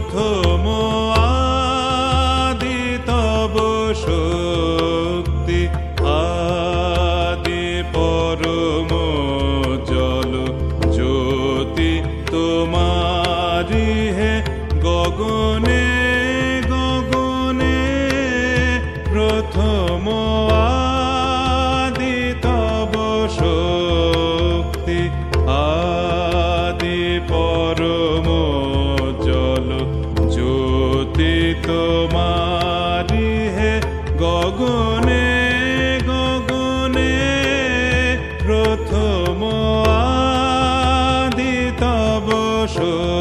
প্রথম আদি তব শক্তি আদি পরম জল জ্যোতি তোমারি হে গগনে গগনে প্রথম 舍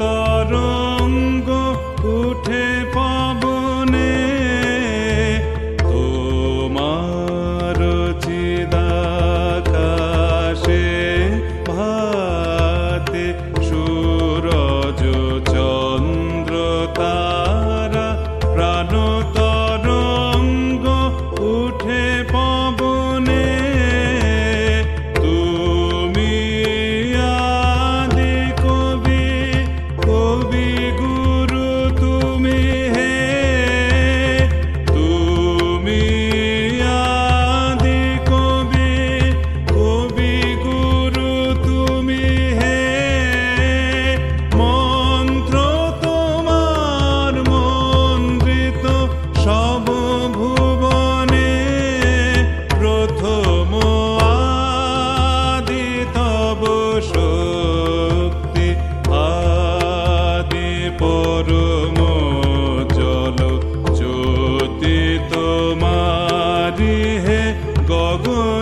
তরঙ্গ উঠে পড়ে good